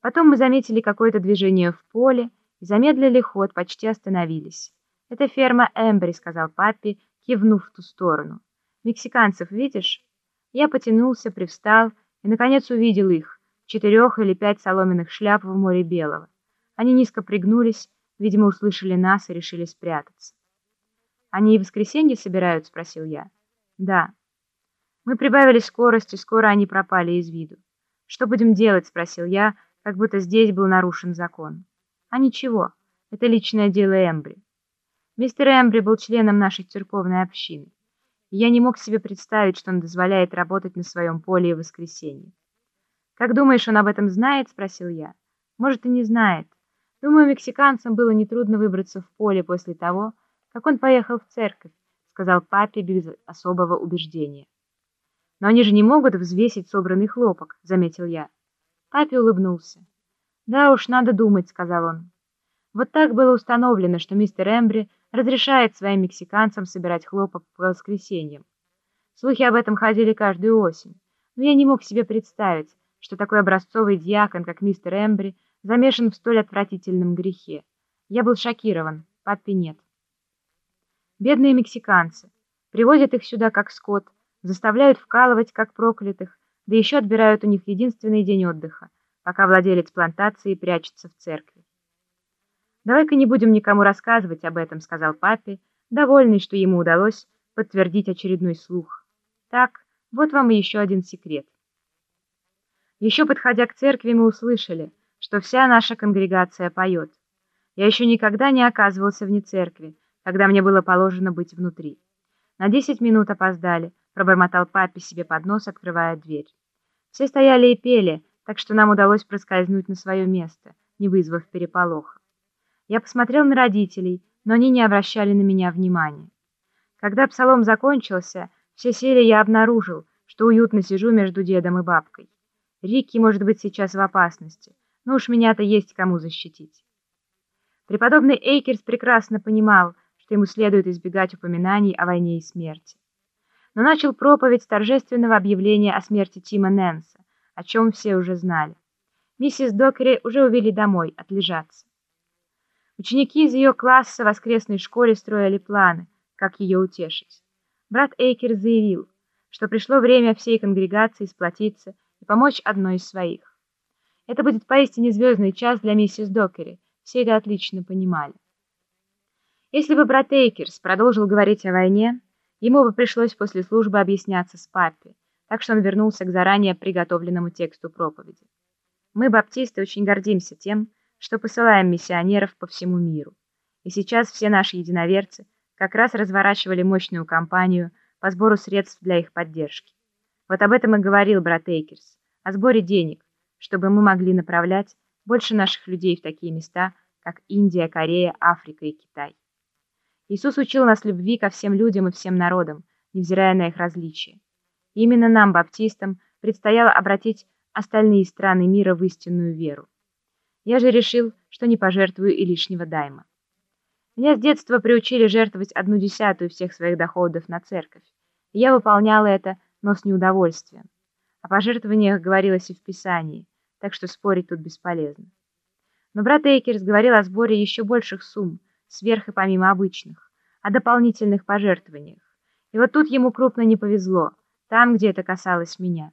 Потом мы заметили какое-то движение в поле и замедлили ход, почти остановились. «Это ферма Эмбри», — сказал папе, кивнув в ту сторону. «Мексиканцев видишь?» Я потянулся, привстал и, наконец, увидел их, четырех или пять соломенных шляп в море белого. Они низко пригнулись, видимо, услышали нас и решили спрятаться. «Они и в воскресенье собирают?» — спросил я. «Да». Мы прибавили скорость, и скоро они пропали из виду. «Что будем делать?» — спросил я, как будто здесь был нарушен закон. «А ничего, это личное дело Эмбри». Мистер Эмбри был членом нашей церковной общины, и я не мог себе представить, что он дозволяет работать на своем поле в воскресенье. «Как думаешь, он об этом знает?» — спросил я. «Может, и не знает. Думаю, мексиканцам было нетрудно выбраться в поле после того, как он поехал в церковь», — сказал папе без особого убеждения. «Но они же не могут взвесить собранный хлопок», — заметил я. Папе улыбнулся. «Да уж, надо думать», — сказал он. Вот так было установлено, что мистер Эмбри разрешает своим мексиканцам собирать хлопок по воскресеньям. Слухи об этом ходили каждую осень, но я не мог себе представить, что такой образцовый дьякон, как мистер Эмбри, замешан в столь отвратительном грехе. Я был шокирован, папе нет. Бедные мексиканцы. Привозят их сюда как скот, заставляют вкалывать как проклятых, да еще отбирают у них единственный день отдыха, пока владелец плантации прячется в церкви. «Давай-ка не будем никому рассказывать об этом», — сказал папе, довольный, что ему удалось подтвердить очередной слух. «Так, вот вам и еще один секрет». Еще подходя к церкви, мы услышали, что вся наша конгрегация поет. Я еще никогда не оказывался вне церкви, когда мне было положено быть внутри. На десять минут опоздали, пробормотал папе себе под нос, открывая дверь. Все стояли и пели, так что нам удалось проскользнуть на свое место, не вызвав переполоха. Я посмотрел на родителей, но они не обращали на меня внимания. Когда псалом закончился, все сели, я обнаружил, что уютно сижу между дедом и бабкой. Рикки может быть сейчас в опасности, но уж меня-то есть кому защитить. Преподобный Эйкерс прекрасно понимал, что ему следует избегать упоминаний о войне и смерти. Но начал проповедь торжественного объявления о смерти Тима Нэнса, о чем все уже знали. Миссис Докери уже увели домой отлежаться. Ученики из ее класса в воскресной школе строили планы, как ее утешить. Брат Эйкер заявил, что пришло время всей конгрегации сплотиться и помочь одной из своих. Это будет поистине звездный час для миссис Докери, все это отлично понимали. Если бы брат Эйкерс продолжил говорить о войне, ему бы пришлось после службы объясняться с папой, так что он вернулся к заранее приготовленному тексту проповеди. Мы, баптисты, очень гордимся тем, что посылаем миссионеров по всему миру. И сейчас все наши единоверцы как раз разворачивали мощную кампанию по сбору средств для их поддержки. Вот об этом и говорил брат Эйкерс, о сборе денег, чтобы мы могли направлять больше наших людей в такие места, как Индия, Корея, Африка и Китай. Иисус учил нас любви ко всем людям и всем народам, невзирая на их различия. И именно нам, баптистам, предстояло обратить остальные страны мира в истинную веру. Я же решил, что не пожертвую и лишнего дайма. Меня с детства приучили жертвовать одну десятую всех своих доходов на церковь, и я выполняла это, но с неудовольствием. О пожертвованиях говорилось и в Писании, так что спорить тут бесполезно. Но брат Эйкерс говорил о сборе еще больших сумм, сверх и помимо обычных, о дополнительных пожертвованиях. И вот тут ему крупно не повезло, там, где это касалось меня.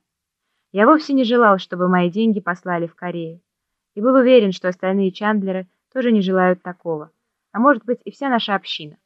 Я вовсе не желал, чтобы мои деньги послали в Корею, и был уверен, что остальные Чандлеры тоже не желают такого, а может быть и вся наша община.